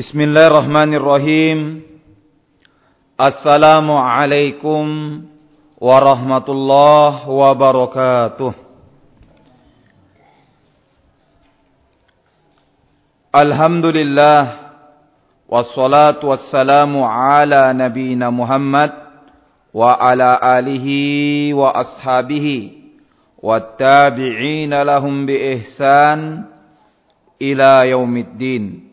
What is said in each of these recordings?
بسم الله الرحمن الرحيم السلام عليكم ورحمة الله وبركاته الحمد لله والصلاة والسلام على نبينا محمد وعلى آله وأصحابه والتابعين لهم بإحسان إلى يوم الدين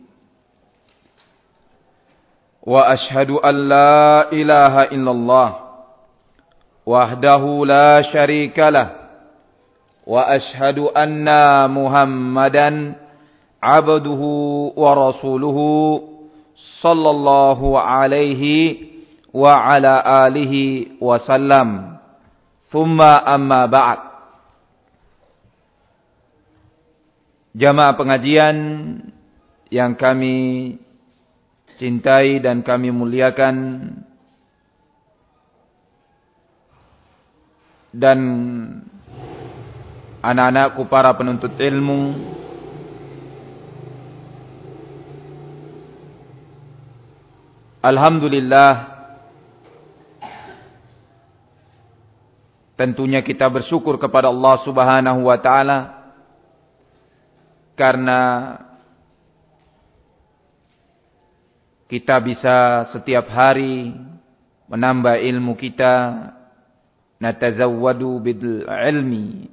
واشهد ان لا اله الا الله وحده لا شريك له واشهد ان محمدا عبده ورسوله صلى الله عليه وعلى اله وسلم ثم اما بعد jamaah pengajian yang kami cintai dan kami muliakan. Dan anak-anakku para penuntut ilmu Alhamdulillah tentunya kita bersyukur kepada Allah Subhanahu wa taala karena kita bisa setiap hari menambah ilmu kita. Natazawwadu bil ilmi.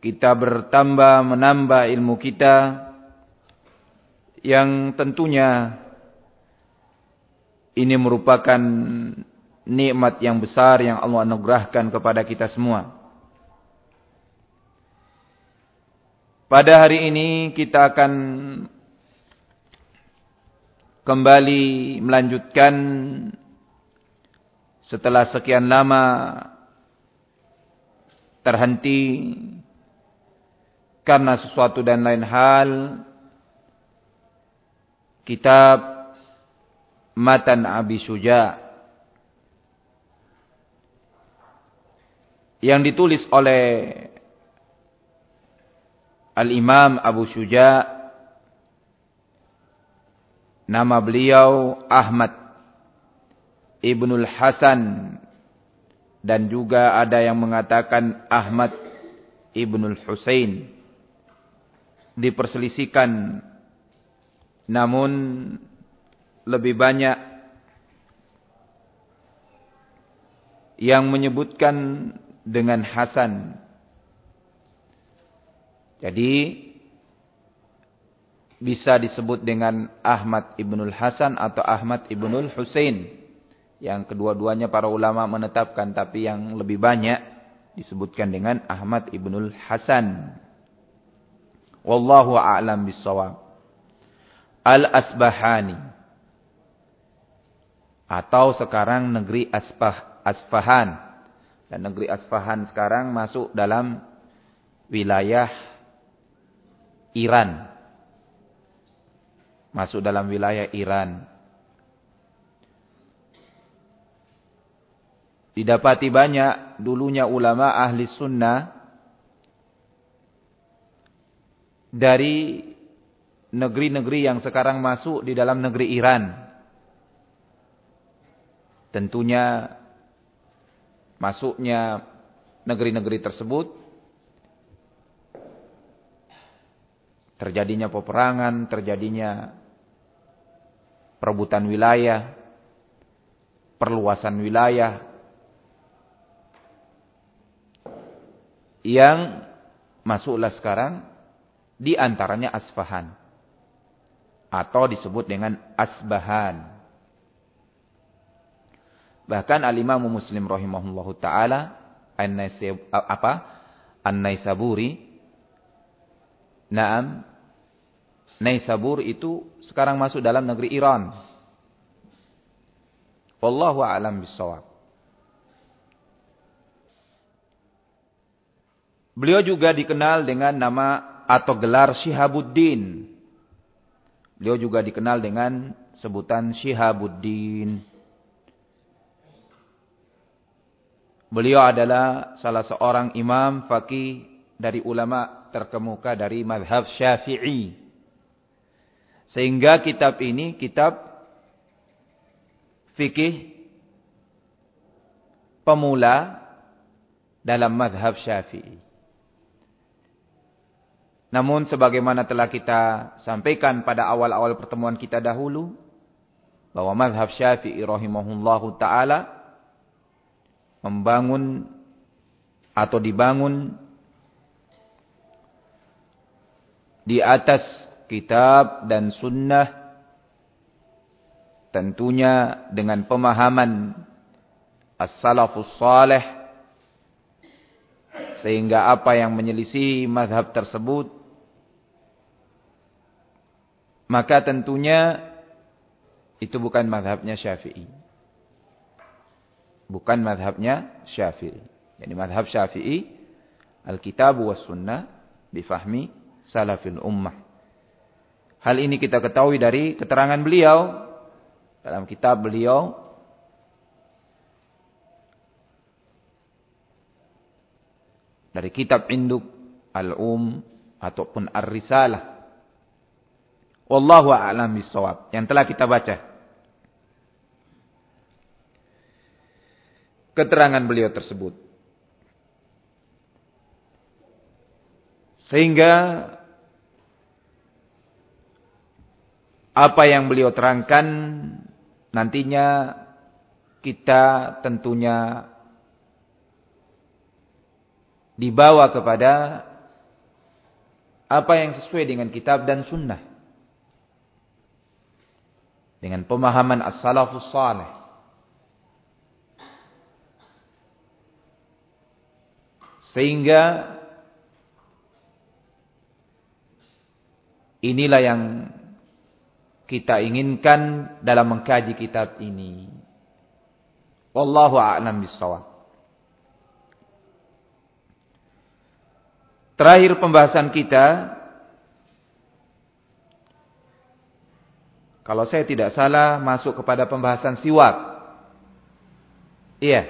Kita bertambah menambah ilmu kita. Yang tentunya ini merupakan nikmat yang besar yang Allah anugerahkan kepada kita semua. Pada hari ini kita akan kembali melanjutkan setelah sekian lama terhenti karena sesuatu dan lain hal kitab Matan Abi Suja yang ditulis oleh Al-Imam Abu Suja Nama beliau Ahmad Ibnul Hasan. Dan juga ada yang mengatakan Ahmad Ibnul Husain. Diperselisihkan. Namun lebih banyak yang menyebutkan dengan Hasan. Jadi bisa disebut dengan Ahmad Ibnul Hasan atau Ahmad Ibnul Husain. Yang kedua-duanya para ulama menetapkan tapi yang lebih banyak disebutkan dengan Ahmad Ibnul Hasan. Wallahu a'lam bissawab. Al-Asbahani atau sekarang negeri Asbah, Asfahan. Dan negeri Asfahan sekarang masuk dalam wilayah Iran masuk dalam wilayah Iran. Didapati banyak dulunya ulama ahli sunnah dari negeri-negeri yang sekarang masuk di dalam negeri Iran. Tentunya masuknya negeri-negeri tersebut terjadinya peperangan, terjadinya perebutan wilayah, perluasan wilayah yang masuklah sekarang di antaranya Asfahan atau disebut dengan Asbahan. Bahkan al-Imam Muslim rahimahullahu taala apa? An-Naisaburi Naam Naisabur itu sekarang masuk dalam negeri Iran. Wallahu a'lam bissawab. Beliau juga dikenal dengan nama atau gelar Syihabuddin. Beliau juga dikenal dengan sebutan Syihabuddin. Beliau adalah salah seorang imam fakih dari ulama terkemuka dari madhab syafi'i. Sehingga kitab ini kitab fikih pemula dalam madhab syafi'i. Namun sebagaimana telah kita sampaikan pada awal-awal pertemuan kita dahulu, bahwa madhab syafi'i rahimahullahu ta'ala membangun atau dibangun di atas kitab dan sunnah tentunya dengan pemahaman as-salafus salih sehingga apa yang menyelisih mazhab tersebut maka tentunya itu bukan mazhabnya Syafi'i. Bukan mazhabnya Syafi'i. Jadi mazhab Syafi'i Al-Kitab was Sunnah bifahmi salafil ummah. Hal ini kita ketahui dari keterangan beliau dalam kitab beliau dari kitab induk al-um ataupun ar-risalah. Wallahu a'lam bissawab yang telah kita baca. Keterangan beliau tersebut. Sehingga apa yang beliau terangkan nantinya kita tentunya dibawa kepada apa yang sesuai dengan kitab dan sunnah. Dengan pemahaman as-salafus salih. Sehingga inilah yang kita inginkan dalam mengkaji kitab ini. Wallahu a'lam bissawab. Terakhir pembahasan kita Kalau saya tidak salah masuk kepada pembahasan siwak. Iya.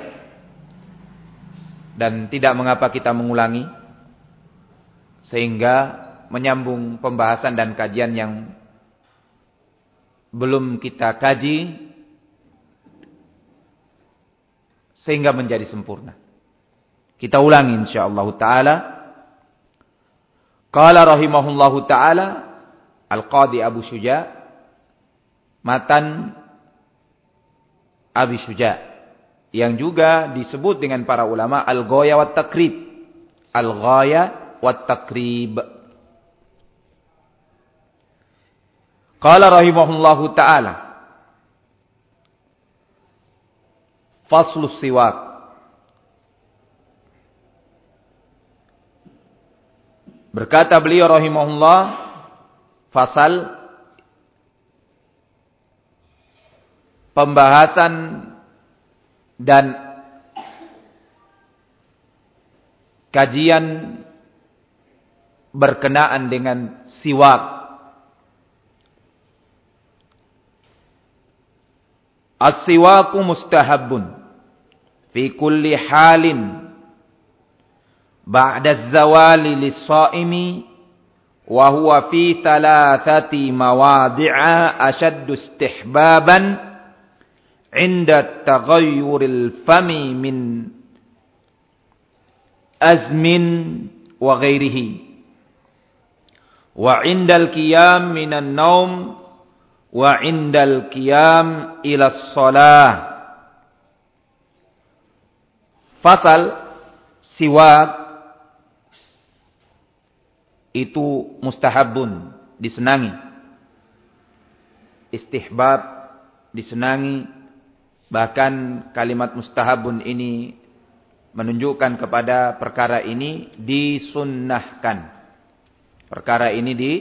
Dan tidak mengapa kita mengulangi. Sehingga menyambung pembahasan dan kajian yang belum kita kaji. Sehingga menjadi sempurna. Kita ulangi insyaAllah ta'ala. Qala rahimahullahu taala Al-Qadi Abu Syuja matan Abi Syuja yang juga disebut dengan para ulama al-ghaya wat takrib. Al-ghaya wat takrib. Qala rahimahullahu taala Faslus siwak Berkata beliau rahimahullah fasal pembahasan dan kajian berkenaan dengan siwak. As-siwaku mustahabun fi kulli halin بعد الزوال للصائم وهو في ثلاثة مواضع أشد استحبابا عند التغير الفم من أزم وغيره وعند القيام من wa indal qiyam ila shalah. Fasal siwak itu mustahabun disenangi. Istihbab disenangi. Bahkan kalimat mustahabun ini menunjukkan kepada perkara ini disunnahkan. Perkara ini di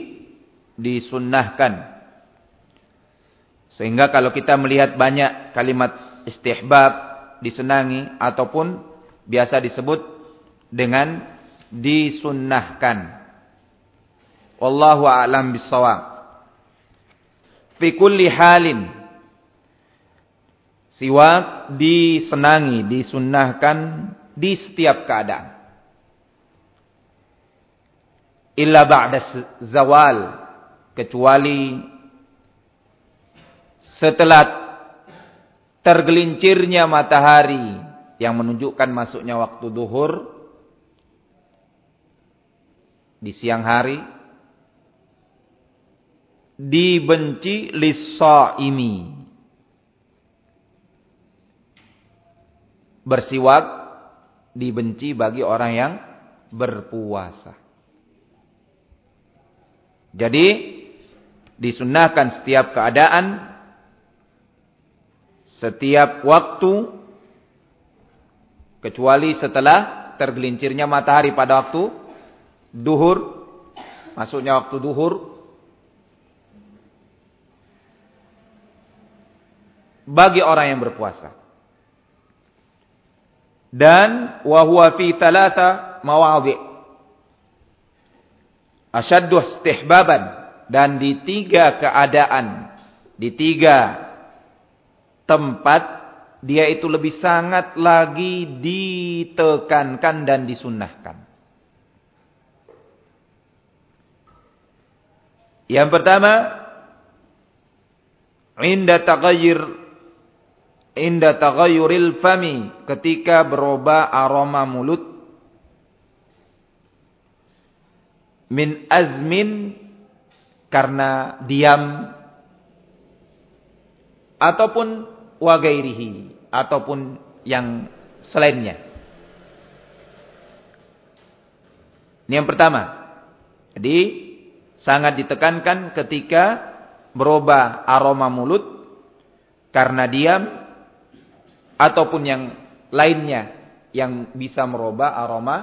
disunnahkan. Sehingga kalau kita melihat banyak kalimat istihbab, disenangi, ataupun biasa disebut dengan disunnahkan. Wallahu a'lam bissawab. Fi kulli halin siwak disenangi, disunnahkan di setiap keadaan. Illa ba'da zawal kecuali setelah tergelincirnya matahari yang menunjukkan masuknya waktu duhur di siang hari dibenci lis-shaimi bersiwak dibenci bagi orang yang berpuasa. Jadi disunahkan setiap keadaan setiap waktu kecuali setelah tergelincirnya matahari pada waktu duhur masuknya waktu duhur bagi orang yang berpuasa. Dan wahwa fi thalatha mawadhi. Asyaddu istihbaban. Dan di tiga keadaan di tiga tempat dia itu lebih sangat lagi ditekankan dan disunnahkan. Yang pertama, inda taghayyur inda taghayyuril fami ketika berubah aroma mulut min azmin karena diam ataupun wagairihi ataupun yang selainnya. Ini yang pertama. Jadi sangat ditekankan ketika berubah aroma mulut karena diam ataupun yang lainnya yang bisa merubah aroma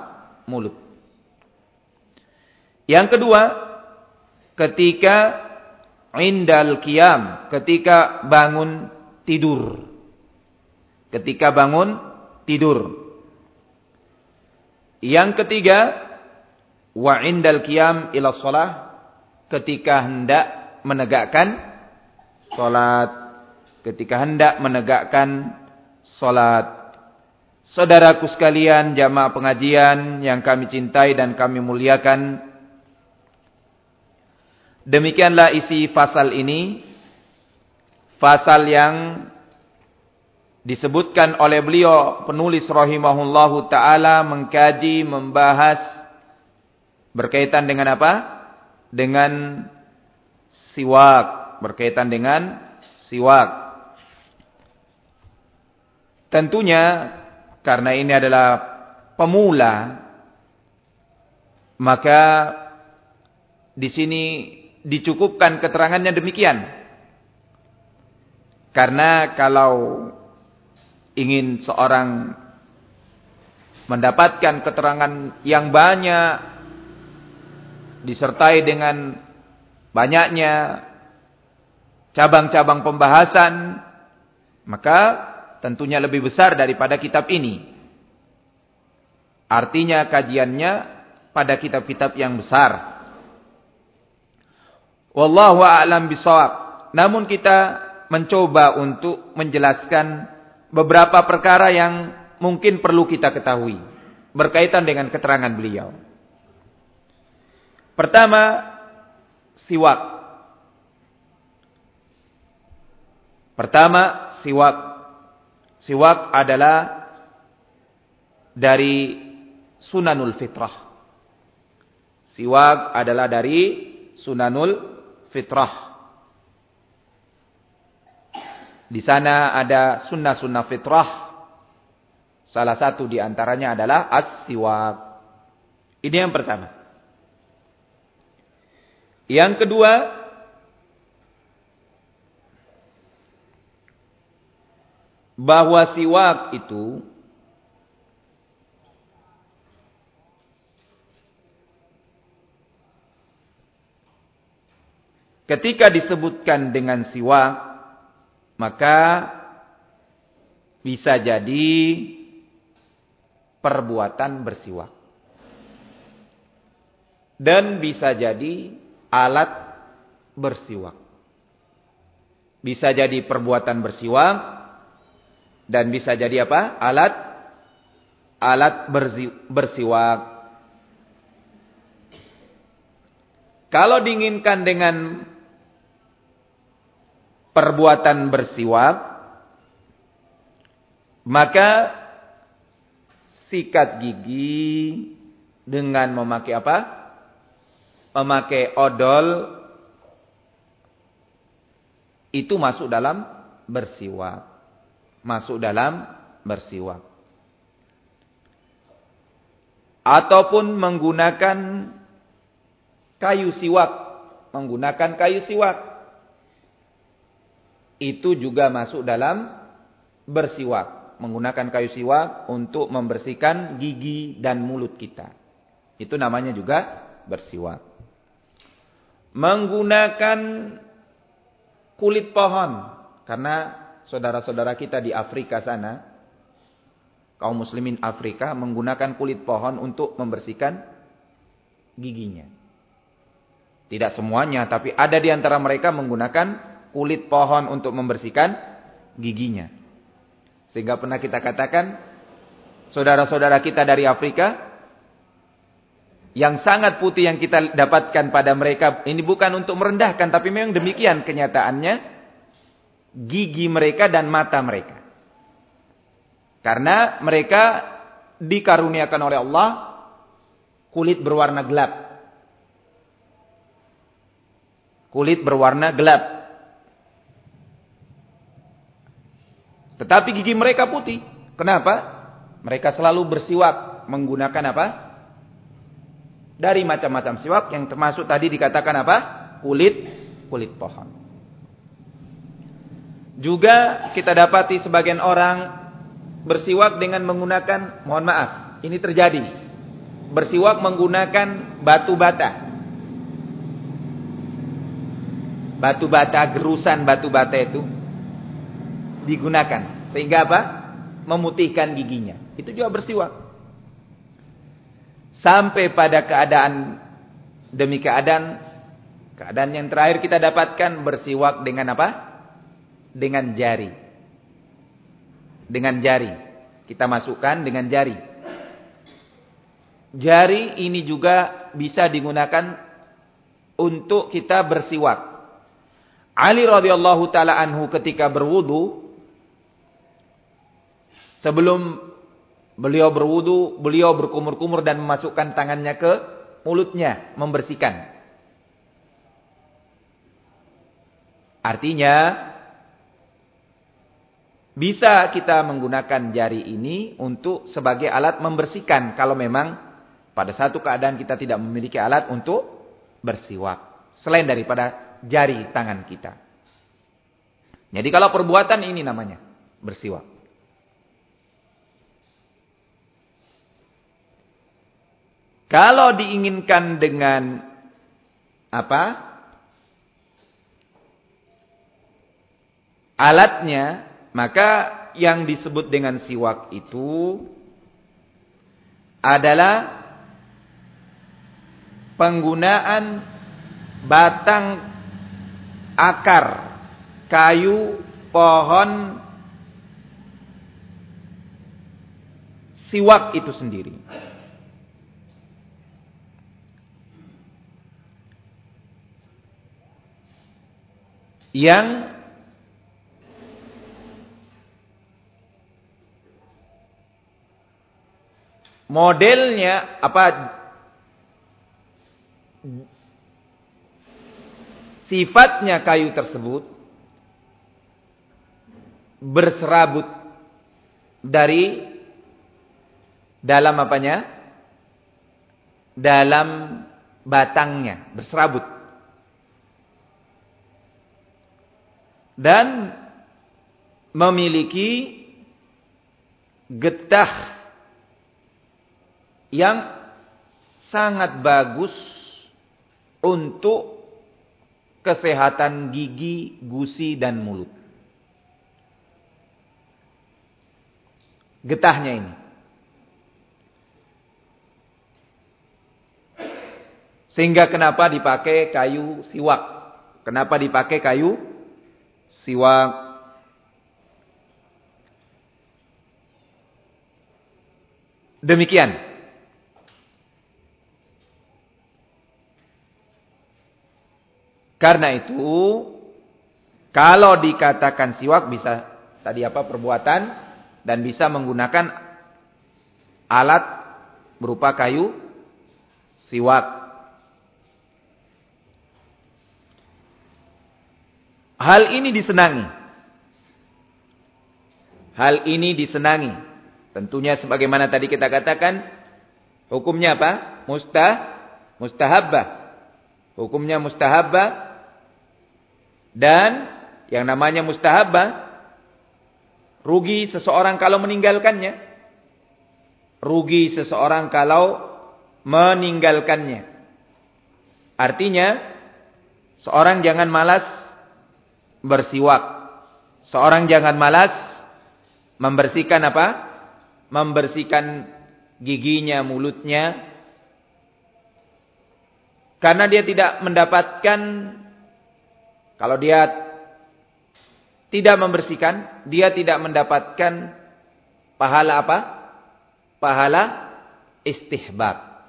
mulut. Yang kedua, ketika indal qiyam, ketika bangun tidur. Ketika bangun tidur. Yang ketiga, wa indal qiyam ila shalah, ketika hendak menegakkan salat, ketika hendak menegakkan salat. Saudaraku sekalian, jamaah pengajian yang kami cintai dan kami muliakan. Demikianlah isi fasal ini. Fasal yang disebutkan oleh beliau penulis rahimahullahu taala mengkaji, membahas berkaitan dengan apa? Dengan siwak, berkaitan dengan siwak. Tentunya karena ini adalah pemula maka di sini dicukupkan keterangannya demikian. Karena kalau ingin seorang mendapatkan keterangan yang banyak disertai dengan banyaknya cabang-cabang pembahasan maka tentunya lebih besar daripada kitab ini. Artinya kajiannya pada kitab-kitab yang besar. Wallahu a'lam bisawab. Namun kita mencoba untuk menjelaskan beberapa perkara yang mungkin perlu kita ketahui berkaitan dengan keterangan beliau. Pertama, siwak. Pertama, siwak. Siwak adalah dari sunanul fitrah. Siwak adalah dari sunanul fitrah. Di sana ada sunnah-sunnah fitrah. Salah satu di antaranya adalah as-siwak. Ini yang pertama. Yang kedua, bahwa siwak itu ketika disebutkan dengan siwak maka bisa jadi perbuatan bersiwak dan bisa jadi alat bersiwak bisa jadi perbuatan bersiwak dan bisa jadi apa? Alat alat bersiwak. Kalau diinginkan dengan perbuatan bersiwak, maka sikat gigi dengan memakai apa? Memakai odol itu masuk dalam bersiwak. Masuk dalam bersiwak. Ataupun menggunakan kayu siwak. Menggunakan kayu siwak. Itu juga masuk dalam bersiwak. Menggunakan kayu siwak untuk membersihkan gigi dan mulut kita. Itu namanya juga bersiwak. Menggunakan kulit pohon. Karena saudara-saudara kita di Afrika sana, kaum muslimin Afrika menggunakan kulit pohon untuk membersihkan giginya. Tidak semuanya, tapi ada di antara mereka menggunakan kulit pohon untuk membersihkan giginya. Sehingga pernah kita katakan, saudara-saudara kita dari Afrika, yang sangat putih yang kita dapatkan pada mereka, ini bukan untuk merendahkan, tapi memang demikian kenyataannya, gigi mereka dan mata mereka. Karena mereka dikaruniakan oleh Allah, kulit berwarna gelap. Kulit berwarna gelap. Tetapi gigi mereka putih. Kenapa? Mereka selalu bersiwak menggunakan apa? Dari macam-macam siwak yang termasuk tadi dikatakan apa? Kulit kulit pohon. Juga kita dapati sebagian orang bersiwak dengan menggunakan, mohon maaf, ini terjadi. Bersiwak menggunakan batu bata. batu bata, gerusan batu bata itu digunakan. Sehingga apa? Memutihkan giginya. Itu juga bersiwak. Sampai pada keadaan demi keadaan keadaan yang terakhir kita dapatkan bersiwak dengan apa? Dengan jari. Dengan jari. Kita masukkan dengan jari. Jari ini juga bisa digunakan untuk kita bersiwak. Ali radhiyallahu taala anhu ketika berwudu sebelum beliau berwudu, beliau berkumur-kumur dan memasukkan tangannya ke mulutnya membersihkan. Artinya bisa kita menggunakan jari ini untuk sebagai alat membersihkan kalau memang pada satu keadaan kita tidak memiliki alat untuk bersiwak. Selain daripada jari tangan kita. Jadi kalau perbuatan ini namanya bersiwak. Kalau diinginkan dengan apa? Alatnya, maka yang disebut dengan siwak itu adalah penggunaan batang akar kayu pohon siwak itu sendiri. Yang modelnya apa sifatnya kayu tersebut berserabut dari dalam apanya? Dalam batangnya, berserabut. Dan memiliki getah yang sangat bagus untuk kesehatan gigi, gusi, dan mulut. Getahnya ini. Sehingga kenapa dipakai kayu siwak? Kenapa dipakai kayu siwak? Demikian. Karena itu Kalau dikatakan siwak bisa tadi apa perbuatan dan bisa menggunakan alat berupa kayu siwak. Hal ini disenangi. Hal ini disenangi. Tentunya sebagaimana tadi kita katakan hukumnya apa? Mustah mustahabbah. Hukumnya mustahabbah dan yang namanya mustahabbah rugi seseorang kalau meninggalkannya. Rugi seseorang kalau meninggalkannya. Artinya seorang jangan malas bersiwak. Seorang jangan malas membersihkan apa? Membersihkan giginya, mulutnya. Karena dia tidak mendapatkan kalau dia tidak membersihkan, dia tidak mendapatkan pahala apa? Pahala istihbab.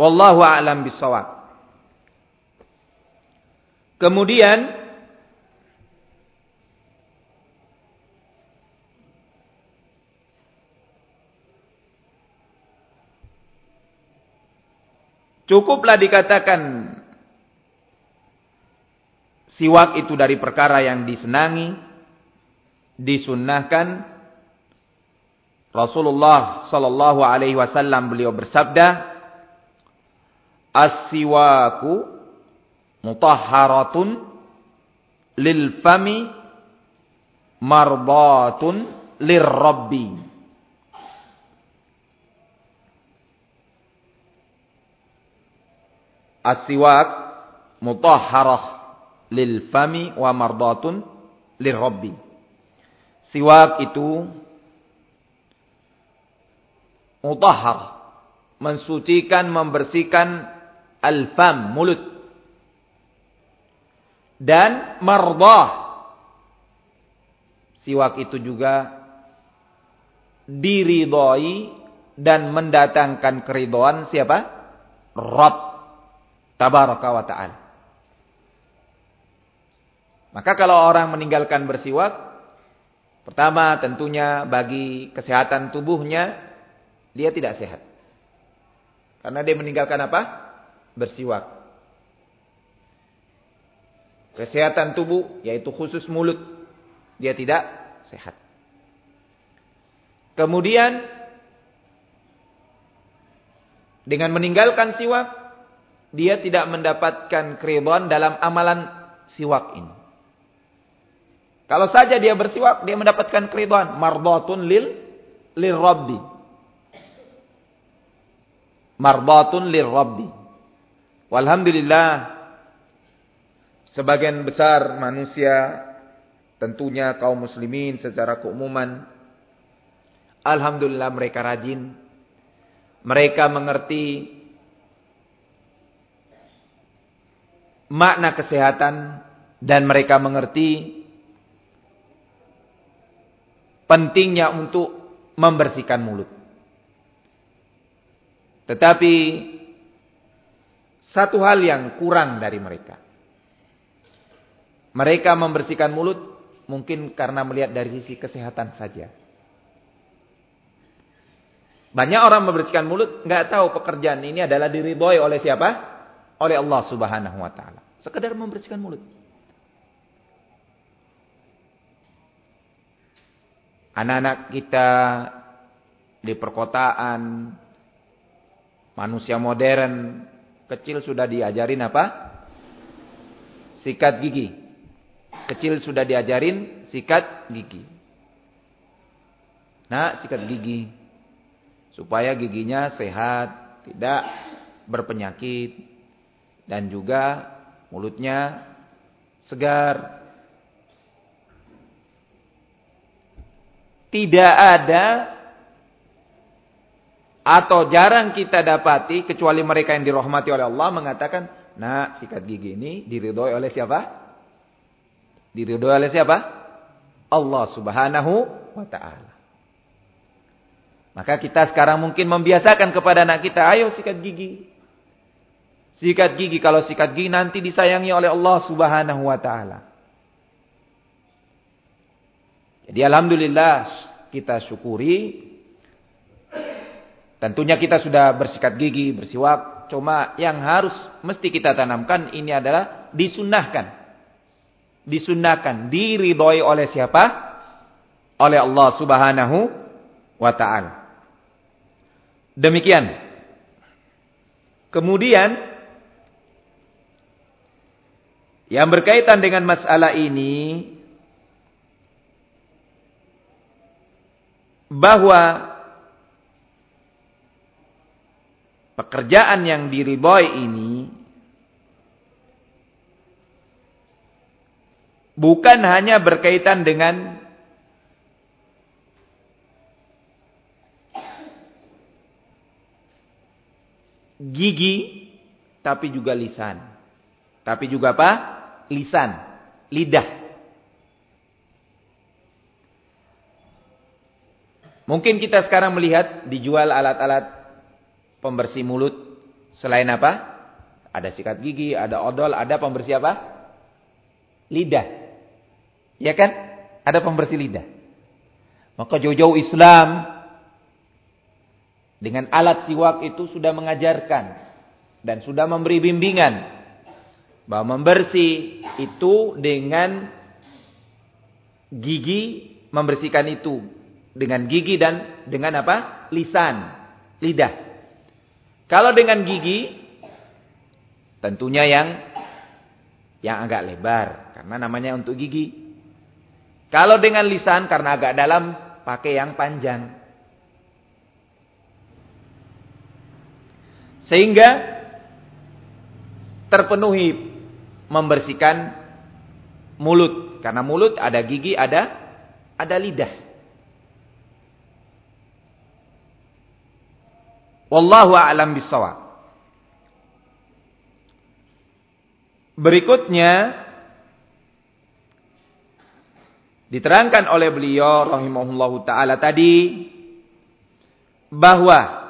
Wallahu a'lam bissawab. Kemudian Cukuplah dikatakan siwak itu dari perkara yang disenangi, disunnahkan. Rasulullah sallallahu alaihi wasallam beliau bersabda, "As-siwaku mutahharatun lil fami mardatun lirrabbi As-siwak mutahharah lil fami wa mardatun lirrabbi Siwak itu mutahhar mensucikan membersihkan al-fam mulut dan mardah. Siwak itu juga diridhoi dan mendatangkan keridoan siapa? Rabb tabaraka wa ta'ala. Maka kalau orang meninggalkan bersiwak, pertama tentunya bagi kesehatan tubuhnya dia tidak sehat. Karena dia meninggalkan apa? Bersiwak. Kesehatan tubuh, yaitu khusus mulut, dia tidak sehat. Kemudian, dengan meninggalkan siwak, dia tidak mendapatkan keridhaan dalam amalan siwak ini. Kalau saja dia bersiwak, dia mendapatkan keridhaan. Mardatun lil lil rabbi. Mardatun lil rabbi. Walhamdulillah Sebagian besar manusia, tentunya kaum muslimin secara keumuman, Alhamdulillah mereka rajin. Mereka mengerti makna kesehatan dan mereka mengerti pentingnya untuk membersihkan mulut. Tetapi satu hal yang kurang dari mereka. Mereka membersihkan mulut mungkin karena melihat dari sisi kesehatan saja. Banyak orang membersihkan mulut nggak tahu pekerjaan ini adalah diridhoi oleh siapa? Oleh Allah Subhanahu wa taala. Sekedar membersihkan mulut. Anak-anak kita di perkotaan manusia modern kecil sudah diajarin apa? Sikat gigi. Kecil sudah diajarin sikat gigi. Nah, sikat gigi. Supaya giginya sehat, tidak berpenyakit. Dan juga mulutnya segar. Tidak ada atau jarang kita dapati kecuali mereka yang dirahmati oleh Allah mengatakan, "Nah, sikat gigi ini diridhoi oleh siapa?" Diridhoi oleh siapa? Allah Subhanahu wa taala. Maka kita sekarang mungkin membiasakan kepada anak kita, ayo sikat gigi. Sikat gigi kalau sikat gigi nanti disayangi oleh Allah Subhanahu wa taala. Jadi alhamdulillah kita syukuri tentunya kita sudah bersikat gigi, bersiwak, cuma yang harus mesti kita tanamkan ini adalah disunahkan. Disunahkan, diridhoi oleh siapa? Oleh Allah Subhanahu wa taala. Demikian. Kemudian yang berkaitan dengan masalah ini bahwa pekerjaan yang diridhoi ini bukan hanya berkaitan dengan gigi tapi juga lisan. Tapi juga apa? Lisan, lidah. Mungkin kita sekarang melihat dijual alat-alat pembersih mulut selain apa? Ada sikat gigi, ada odol, ada pembersih apa? Lidah. Ya kan? Ada pembersih lidah. Maka jauh-jauh Islam dengan alat siwak itu sudah mengajarkan dan sudah memberi bimbingan bahwa membersih itu dengan gigi membersihkan itu dengan gigi dan dengan apa? lisan, lidah. Kalau dengan gigi tentunya yang yang agak lebar karena namanya untuk gigi. Kalau dengan lisan karena agak dalam pakai yang panjang. Sehingga terpenuhi membersihkan mulut. Karena mulut ada gigi, ada ada lidah. Wallahu a'lam bissawab. Berikutnya diterangkan oleh beliau rahimahullahu taala tadi bahwa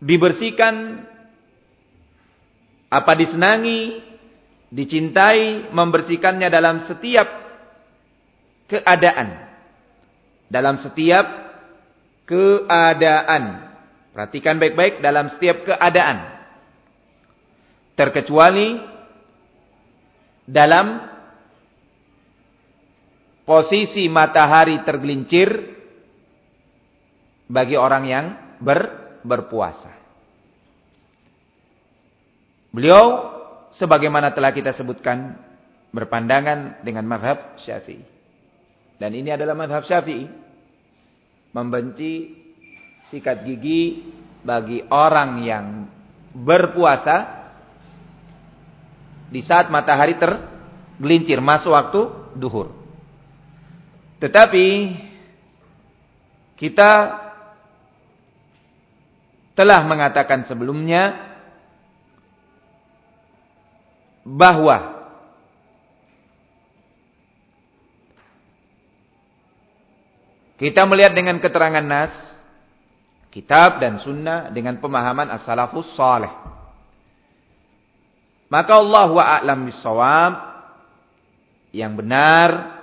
dibersihkan, apa disenangi, dicintai, membersihkannya dalam setiap keadaan. Dalam setiap keadaan. Perhatikan baik-baik dalam setiap keadaan. Terkecuali dalam posisi matahari tergelincir bagi orang yang ber berpuasa. Beliau sebagaimana telah kita sebutkan berpandangan dengan madhab syafi'i. Dan ini adalah madhab syafi'i. Membenci sikat gigi bagi orang yang berpuasa di saat matahari tergelincir masuk waktu duhur. Tetapi kita telah mengatakan sebelumnya bahwa kita melihat dengan keterangan nas, kitab dan sunnah dengan pemahaman as-salafus salih. Maka Allah wa a'lam bisawab yang benar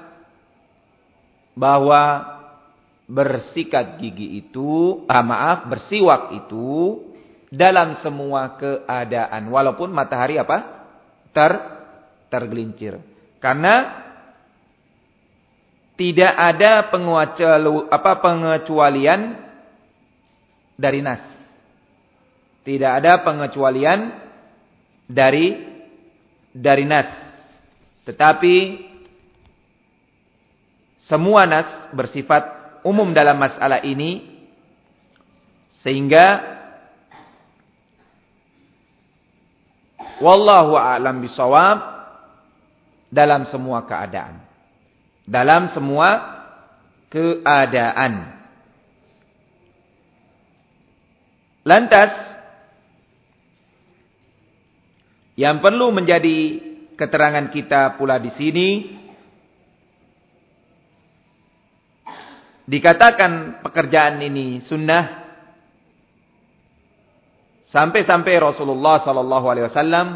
bahwa bersikat gigi itu, ah, maaf, bersiwak itu dalam semua keadaan walaupun matahari apa? ter tergelincir. Karena tidak ada apa pengecualian dari nas. Tidak ada pengecualian dari dari nas. Tetapi semua nas bersifat umum dalam masalah ini sehingga wallahu a'lam bisawab dalam semua keadaan. Dalam semua keadaan. Lantas yang perlu menjadi keterangan kita pula di sini dikatakan pekerjaan ini sunnah Sampai-sampai Rasulullah sallallahu alaihi wasallam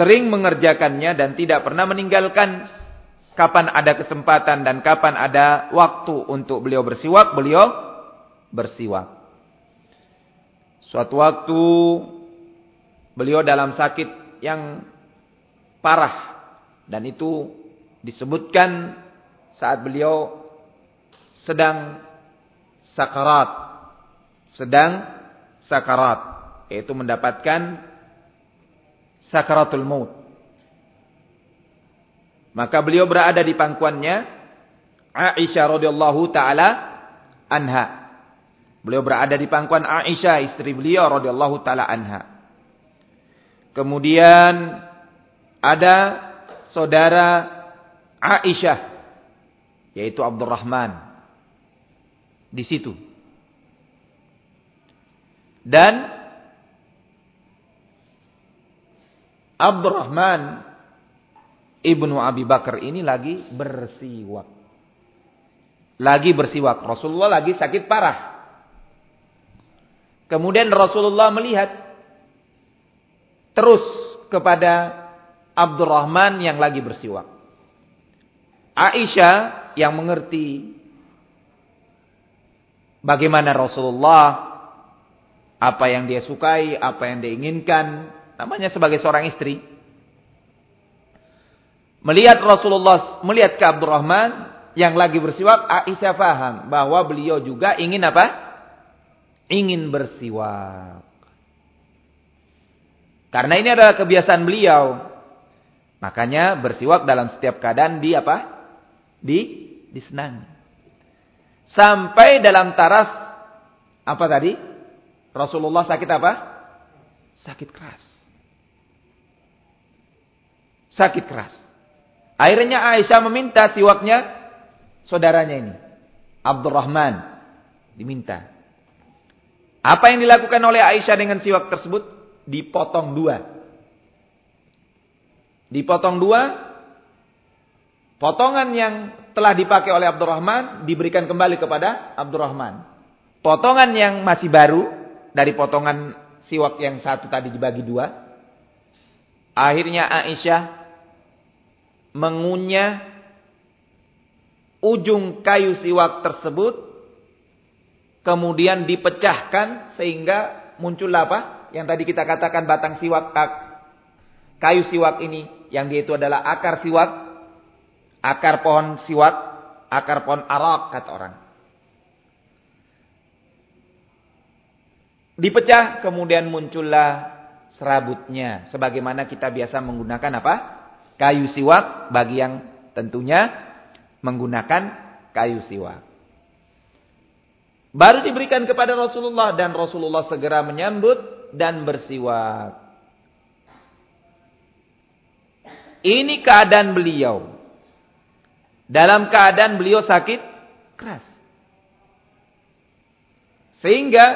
sering mengerjakannya dan tidak pernah meninggalkan kapan ada kesempatan dan kapan ada waktu untuk beliau bersiwak, beliau bersiwak. Suatu waktu beliau dalam sakit yang parah dan itu disebutkan saat beliau sedang sakarat. Sedang sakarat yaitu mendapatkan sakaratul maut. Maka beliau berada di pangkuannya Aisyah radhiyallahu taala anha. Beliau berada di pangkuan Aisyah istri beliau radhiyallahu taala anha. Kemudian ada saudara Aisyah yaitu Abdurrahman di situ. Dan Abdurrahman Ibnu Abi Bakar ini lagi bersiwak. Lagi bersiwak. Rasulullah lagi sakit parah. Kemudian Rasulullah melihat terus kepada Abdurrahman yang lagi bersiwak. Aisyah yang mengerti bagaimana Rasulullah, apa yang dia sukai, apa yang dia inginkan, namanya sebagai seorang istri. Melihat Rasulullah, melihat ke Abdurrahman yang lagi bersiwak, Aisyah faham bahwa beliau juga ingin apa? Ingin bersiwak. Karena ini adalah kebiasaan beliau. Makanya bersiwak dalam setiap keadaan di apa? Di disenangi. Sampai dalam taraf apa tadi? Rasulullah sakit apa? Sakit keras. Sakit keras. Akhirnya Aisyah meminta siwaknya saudaranya ini. Abdurrahman. Diminta. Apa yang dilakukan oleh Aisyah dengan siwak tersebut? Dipotong dua. Dipotong dua. Potongan yang telah dipakai oleh Abdurrahman diberikan kembali kepada Abdurrahman. Potongan yang masih baru dari potongan siwak yang satu tadi dibagi dua. Akhirnya Aisyah mengunyah ujung kayu siwak tersebut kemudian dipecahkan sehingga muncul apa? Yang tadi kita katakan batang siwak kayu siwak ini yang dia itu adalah akar siwak Akar pohon siwak, akar pohon arak kata orang. Dipecah kemudian muncullah serabutnya. Sebagaimana kita biasa menggunakan apa? Kayu siwak bagi yang tentunya menggunakan kayu siwak. Baru diberikan kepada Rasulullah dan Rasulullah segera menyambut dan bersiwak. Ini keadaan beliau. Dalam keadaan beliau sakit keras. Sehingga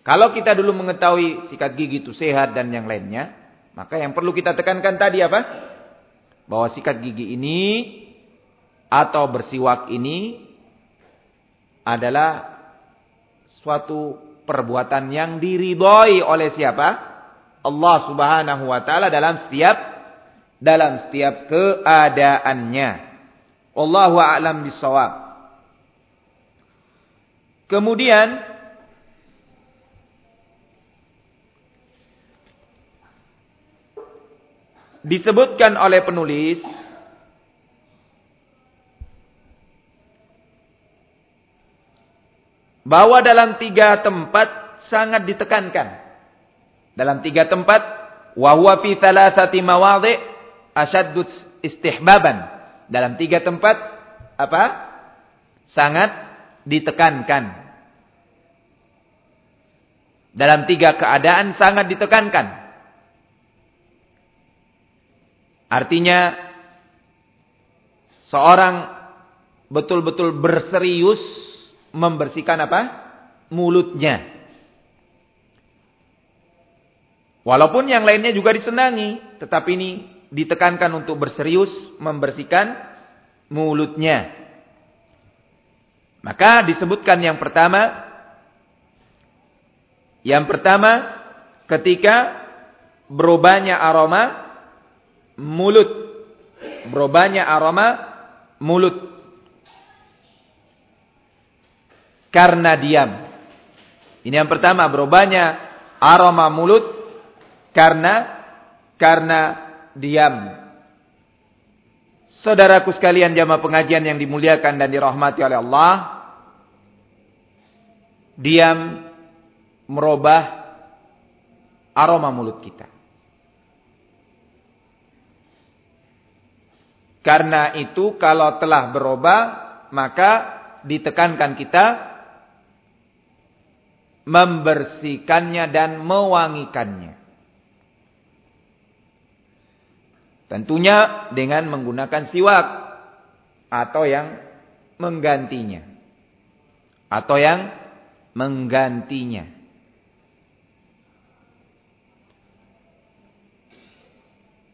kalau kita dulu mengetahui sikat gigi itu sehat dan yang lainnya, maka yang perlu kita tekankan tadi apa? Bahwa sikat gigi ini atau bersiwak ini adalah suatu perbuatan yang diridhoi oleh siapa? Allah Subhanahu wa taala dalam setiap dalam setiap keadaannya. Wallahu a'lam bissawab. Kemudian disebutkan oleh penulis bahwa dalam tiga tempat sangat ditekankan. Dalam tiga tempat, wa huwa fi thalathati mawadhi' asyaddud istihbaban. Dalam tiga tempat apa? Sangat ditekankan. Dalam tiga keadaan sangat ditekankan. Artinya seorang betul-betul berserius membersihkan apa? mulutnya. Walaupun yang lainnya juga disenangi, tetapi ini ditekankan untuk berserius membersihkan mulutnya. Maka disebutkan yang pertama yang pertama ketika berubahnya aroma mulut. Berubahnya aroma mulut. Karena diam. Ini yang pertama berubahnya aroma mulut karena karena diam. Saudaraku sekalian jamaah pengajian yang dimuliakan dan dirahmati oleh Allah. Diam merubah aroma mulut kita. Karena itu kalau telah berubah maka ditekankan kita membersihkannya dan mewangikannya. Tentunya dengan menggunakan siwak atau yang menggantinya. Atau yang menggantinya.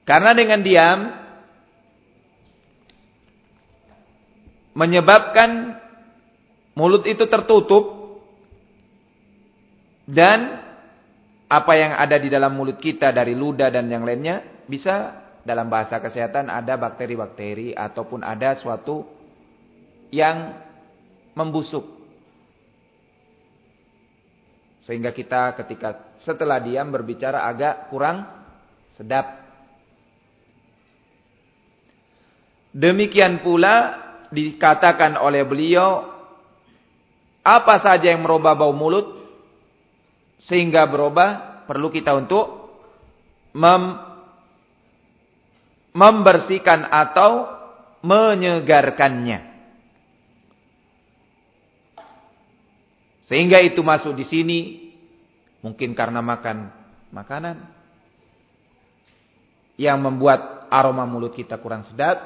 Karena dengan diam menyebabkan mulut itu tertutup dan apa yang ada di dalam mulut kita dari ludah dan yang lainnya bisa dalam bahasa kesehatan ada bakteri-bakteri ataupun ada suatu yang membusuk. Sehingga kita ketika setelah diam berbicara agak kurang sedap. Demikian pula dikatakan oleh beliau apa saja yang merubah bau mulut sehingga berubah perlu kita untuk membersihkan atau menyegarkannya. Sehingga itu masuk di sini mungkin karena makan makanan yang membuat aroma mulut kita kurang sedap.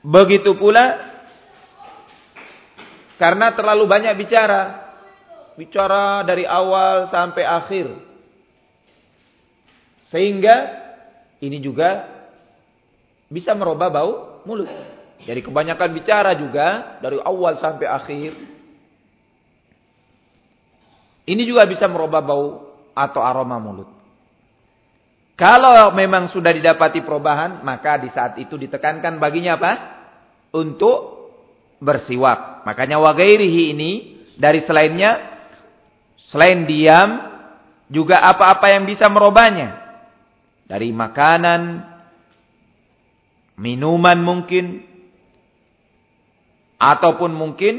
Begitu pula karena terlalu banyak bicara. Bicara dari awal sampai akhir. Sehingga ini juga bisa merubah bau mulut. Jadi kebanyakan bicara juga dari awal sampai akhir. Ini juga bisa merubah bau atau aroma mulut. Kalau memang sudah didapati perubahan, maka di saat itu ditekankan baginya apa? Untuk bersiwak. Makanya wagairihi ini dari selainnya, selain diam, juga apa-apa yang bisa merubahnya dari makanan, minuman mungkin, ataupun mungkin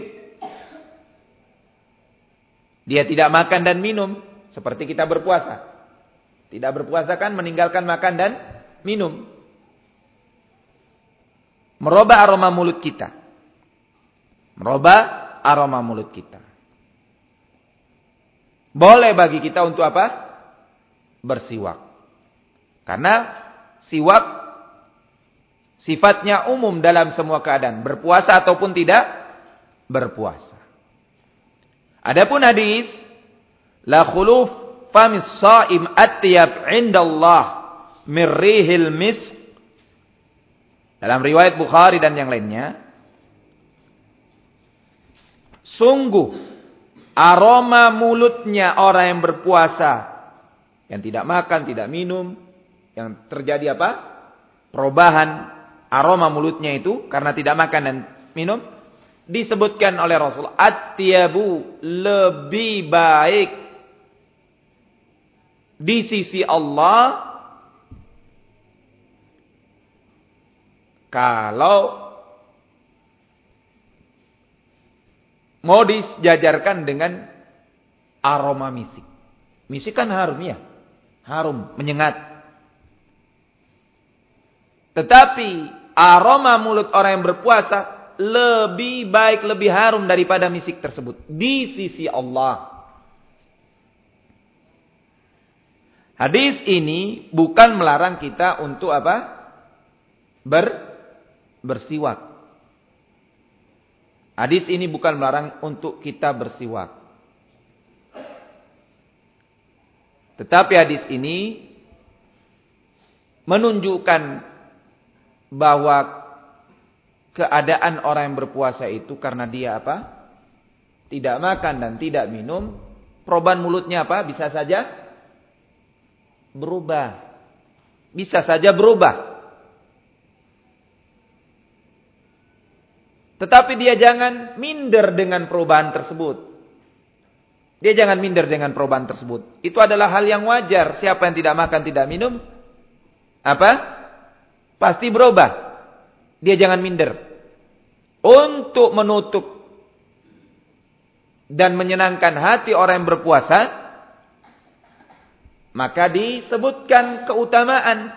dia tidak makan dan minum, seperti kita berpuasa. Tidak berpuasa kan meninggalkan makan dan minum. Merubah aroma mulut kita. Merubah aroma mulut kita. Boleh bagi kita untuk apa? Bersiwak. Karena siwak sifatnya umum dalam semua keadaan. Berpuasa ataupun tidak berpuasa. Adapun hadis. La khuluf famis sa'im atyab indallah mirrihil mis. Dalam riwayat Bukhari dan yang lainnya. Sungguh aroma mulutnya orang yang berpuasa. Yang tidak makan, tidak minum yang terjadi apa? Perubahan aroma mulutnya itu karena tidak makan dan minum disebutkan oleh Rasul at-tiyabu lebih baik di sisi Allah kalau mau dijajarkan dengan aroma misik. Misik kan harum ya. Harum, menyengat. Tetapi aroma mulut orang yang berpuasa lebih baik, lebih harum daripada misik tersebut. Di sisi Allah. Hadis ini bukan melarang kita untuk apa? Ber, bersiwak. Hadis ini bukan melarang untuk kita bersiwak. Tetapi hadis ini menunjukkan bahwa keadaan orang yang berpuasa itu karena dia apa? Tidak makan dan tidak minum, perubahan mulutnya apa? Bisa saja berubah. Bisa saja berubah. Tetapi dia jangan minder dengan perubahan tersebut. Dia jangan minder dengan perubahan tersebut. Itu adalah hal yang wajar. Siapa yang tidak makan, tidak minum, apa? Pasti berubah. Dia jangan minder untuk menutup dan menyenangkan hati orang yang berpuasa, maka disebutkan keutamaan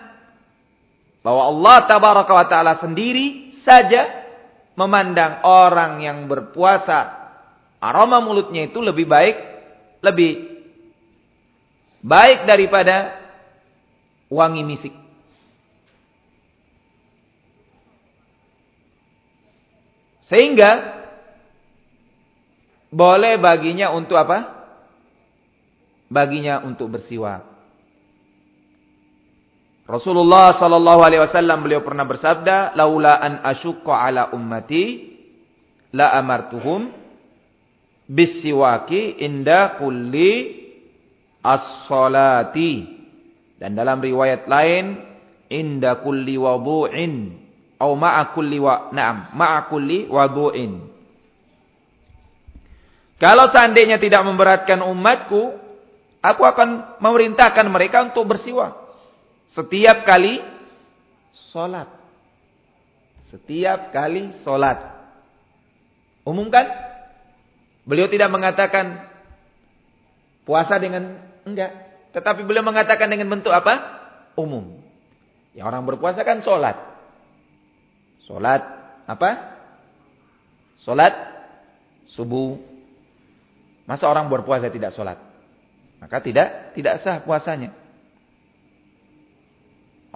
bahwa Allah tabaraka wa taala sendiri saja memandang orang yang berpuasa aroma mulutnya itu lebih baik, lebih baik daripada wangi misik. Sehingga boleh baginya untuk apa? Baginya untuk bersiwak. Rasulullah sallallahu alaihi wasallam beliau pernah bersabda, "Laula an asyqa ala ummati la amartuhum bisiwaki inda kulli as-salati." Dan dalam riwayat lain, inda kulli wudu'in Au ma'a kulli wa na'am, ma'a kulli wudu'in. Kalau seandainya tidak memberatkan umatku, aku akan memerintahkan mereka untuk bersiwak. Setiap kali solat. Setiap kali solat. Umum kan? Beliau tidak mengatakan puasa dengan enggak. Tetapi beliau mengatakan dengan bentuk apa? Umum. Ya orang berpuasa kan solat. Solat apa? Solat subuh. Masa orang berpuasa tidak solat? Maka tidak tidak sah puasanya.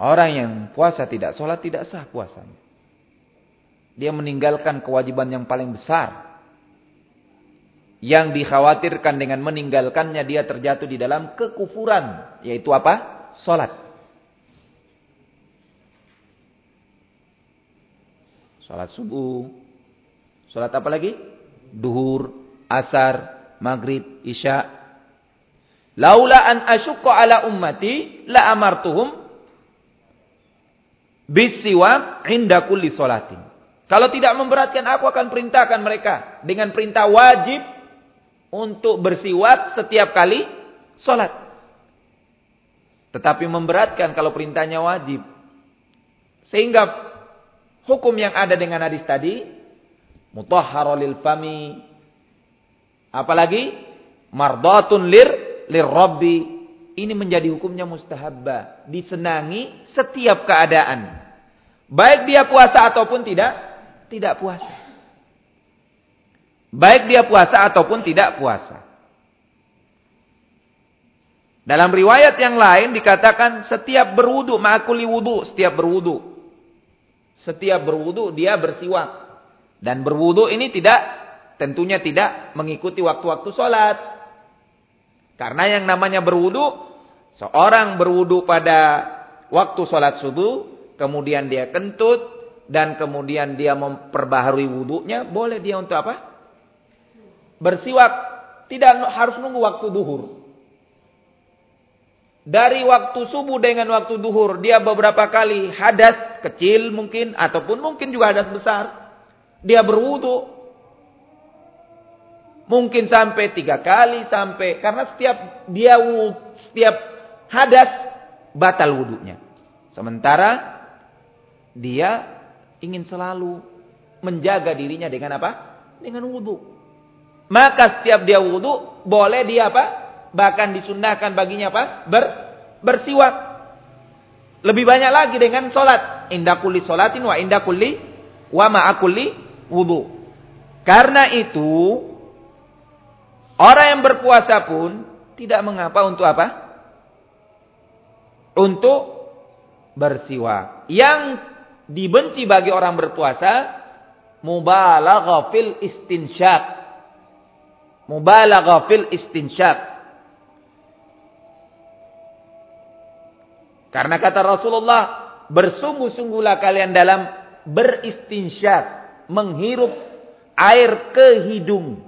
Orang yang puasa tidak solat tidak sah puasanya. Dia meninggalkan kewajiban yang paling besar. Yang dikhawatirkan dengan meninggalkannya dia terjatuh di dalam kekufuran. Yaitu apa? Solat. Salat subuh. Salat apa lagi? Duhur, asar, maghrib, isya. Laula an asyukka ala ummati la amartuhum bisiwak inda kulli salatin. Kalau tidak memberatkan aku akan perintahkan mereka dengan perintah wajib untuk bersiwak setiap kali salat. Tetapi memberatkan kalau perintahnya wajib. Sehingga hukum yang ada dengan hadis tadi mutahharul fami. Apalagi mardatun lir lirabbi ini menjadi hukumnya mustahabba. Disenangi setiap keadaan. Baik dia puasa ataupun tidak tidak puasa. Baik dia puasa ataupun tidak puasa. Dalam riwayat yang lain dikatakan setiap berwudu ma'akuli wudu setiap berwudu setiap berwudu dia bersiwak. Dan berwudu ini tidak tentunya tidak mengikuti waktu-waktu sholat. Karena yang namanya berwudu, seorang berwudu pada waktu sholat subuh, kemudian dia kentut, dan kemudian dia memperbaharui wudunya, boleh dia untuk apa? Bersiwak. Tidak harus nunggu waktu duhur. Dari waktu subuh dengan waktu duhur, dia beberapa kali hadas kecil mungkin, ataupun mungkin juga hadas besar. Dia berwudu. Mungkin sampai tiga kali, sampai, karena setiap dia setiap hadas, batal wudunya. Sementara, dia ingin selalu menjaga dirinya dengan apa? Dengan wudu. Maka setiap dia wudu, boleh dia apa? Bahkan disunnahkan baginya apa? Ber, bersiwak. Lebih banyak lagi dengan solat. Indah kulli solatin wa indah kulli wa ma'akulli wudu. Karena itu, orang yang berpuasa pun tidak mengapa untuk apa? Untuk bersiwak. Yang dibenci bagi orang berpuasa, mubalaghah fil istinsyak. Mubalaghah fil istinsyak Karena kata Rasulullah, bersungguh-sungguhlah kalian dalam beristinsyak. menghirup air ke hidung.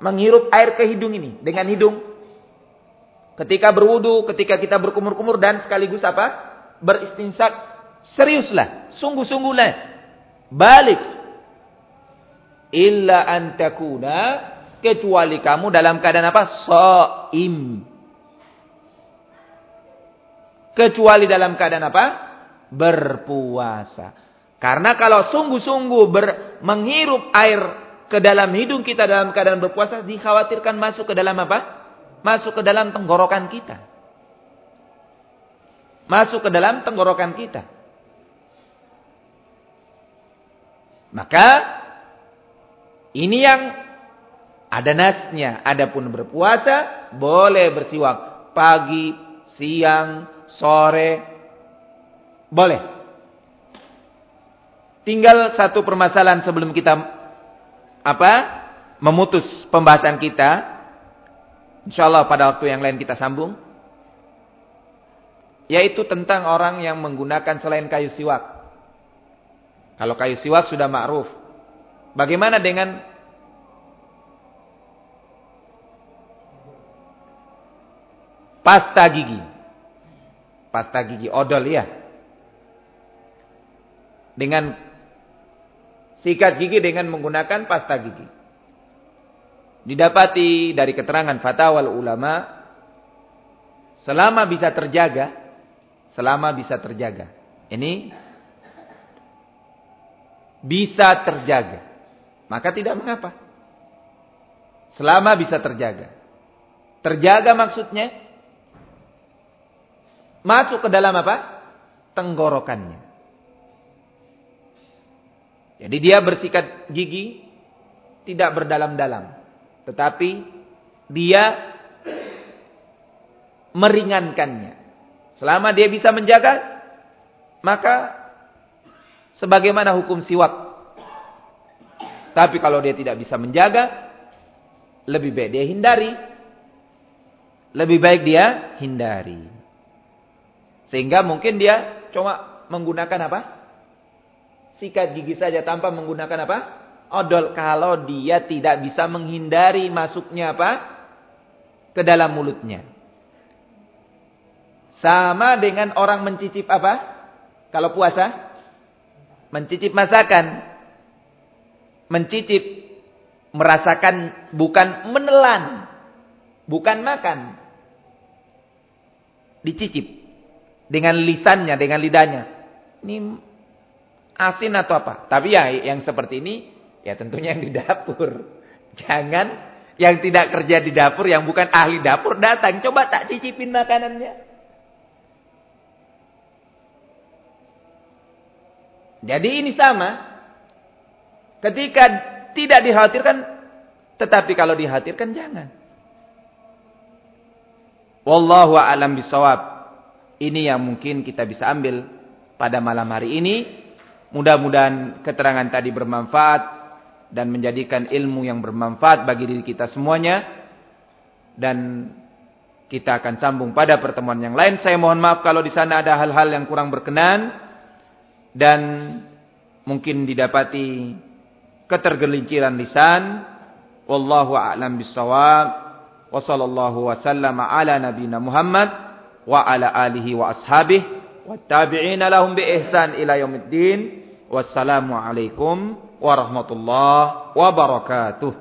Menghirup air ke hidung ini dengan hidung. Ketika berwudu, ketika kita berkumur-kumur dan sekaligus apa? Beristinsak. Seriuslah, sungguh-sungguhlah. Balik. Illa antakuna kecuali kamu dalam keadaan apa? So'im. Kecuali dalam keadaan apa? Berpuasa. Karena kalau sungguh-sungguh menghirup air ke dalam hidung kita dalam keadaan berpuasa, dikhawatirkan masuk ke dalam apa? Masuk ke dalam tenggorokan kita. Masuk ke dalam tenggorokan kita. Maka ini yang ada nasnya. Adapun berpuasa boleh bersiwak pagi, siang, sore. Boleh. Tinggal satu permasalahan sebelum kita apa? memutus pembahasan kita. Insyaallah pada waktu yang lain kita sambung. Yaitu tentang orang yang menggunakan selain kayu siwak. Kalau kayu siwak sudah ma'ruf. Bagaimana dengan pasta gigi? Pasta gigi odol ya. Dengan sikat gigi dengan menggunakan pasta gigi. Didapati dari keterangan fatwa ulama selama bisa terjaga, selama bisa terjaga. Ini bisa terjaga. Maka tidak mengapa. Selama bisa terjaga. Terjaga maksudnya masuk ke dalam apa? Tenggorokannya. Jadi dia bersikat gigi tidak berdalam-dalam. Tetapi dia meringankannya. Selama dia bisa menjaga, maka sebagaimana hukum siwak. Tapi kalau dia tidak bisa menjaga, lebih baik dia hindari. Lebih baik dia hindari. Sehingga mungkin dia cuma menggunakan apa? sikat gigi saja tanpa menggunakan apa? Odol kalau dia tidak bisa menghindari masuknya apa? Ke dalam mulutnya. Sama dengan orang mencicip apa? Kalau puasa? Mencicip masakan. Mencicip. Merasakan bukan menelan. Bukan makan. Dicicip. Dengan lisannya, dengan lidahnya. Ini asin atau apa. Tapi ya yang seperti ini ya tentunya yang di dapur. Jangan yang tidak kerja di dapur yang bukan ahli dapur datang coba tak cicipin makanannya. Jadi ini sama. Ketika tidak dikhawatirkan tetapi kalau dikhawatirkan jangan. Wallahu a'lam bisawab. Ini yang mungkin kita bisa ambil pada malam hari ini. Mudah-mudahan keterangan tadi bermanfaat dan menjadikan ilmu yang bermanfaat bagi diri kita semuanya. Dan kita akan sambung pada pertemuan yang lain. Saya mohon maaf kalau di sana ada hal-hal yang kurang berkenan dan mungkin didapati ketergelinciran lisan. Wallahu a'lam bissawab. Wa sallallahu wa ala nabina Muhammad وعلى آله وأصحابه والتابعين لهم بإحسان إلى يوم الدين والسلام عليكم ورحمة الله وبركاته